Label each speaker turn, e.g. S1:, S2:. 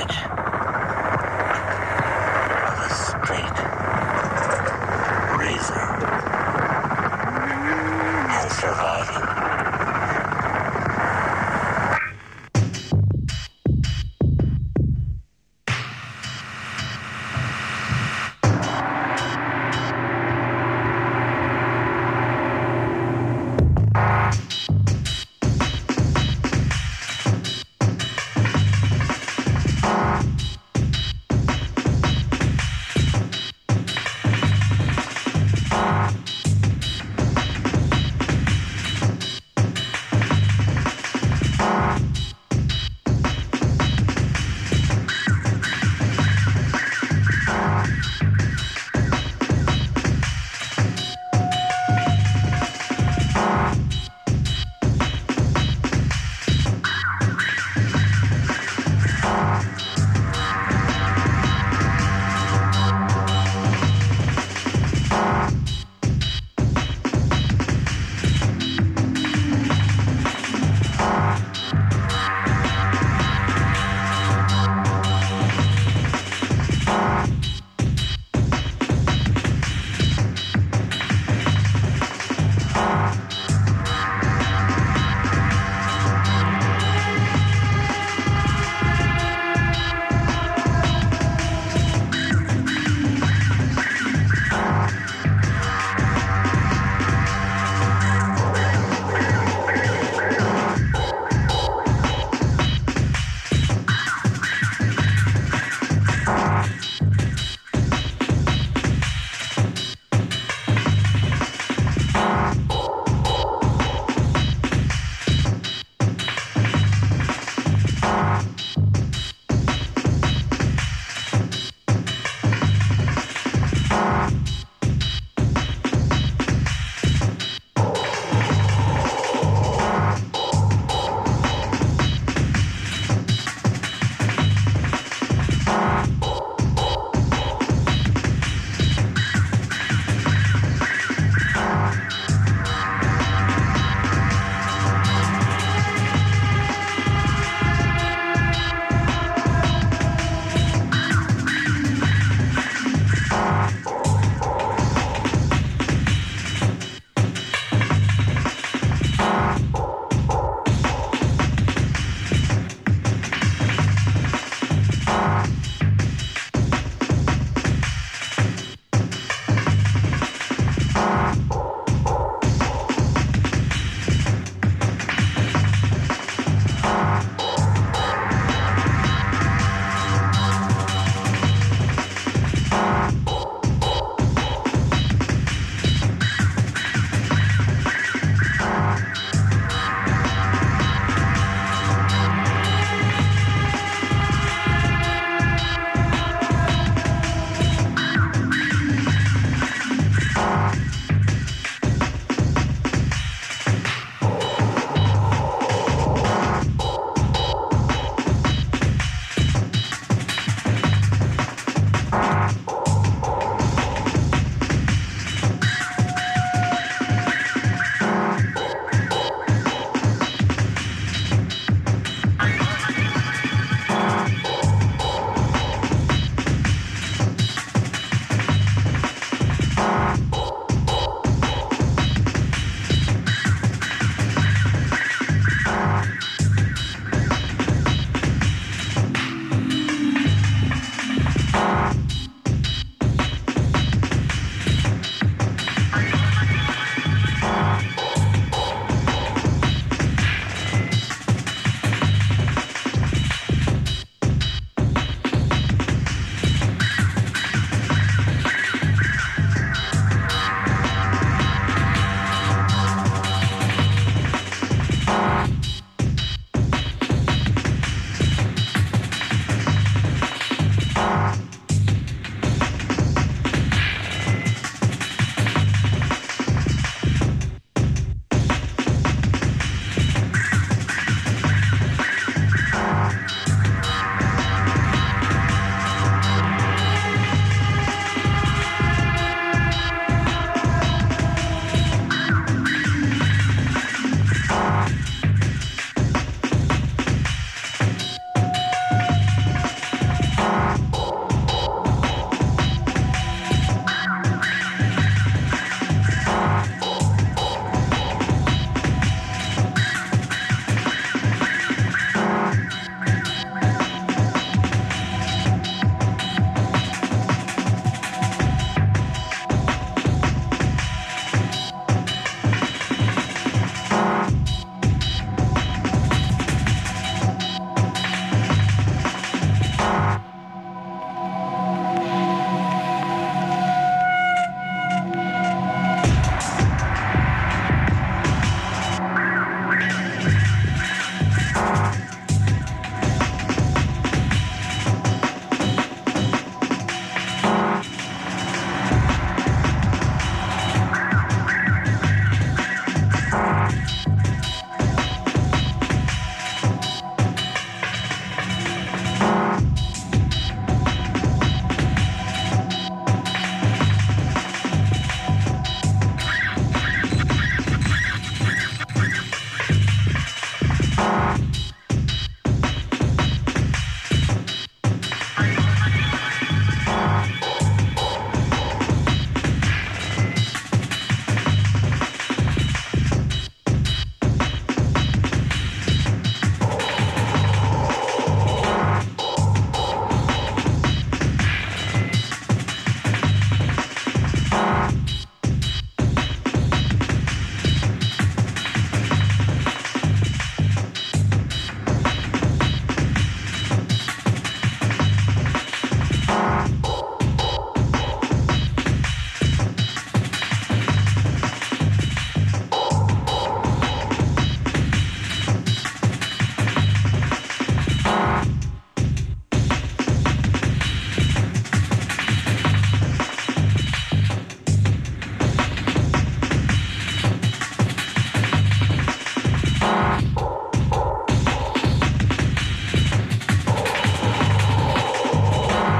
S1: edge.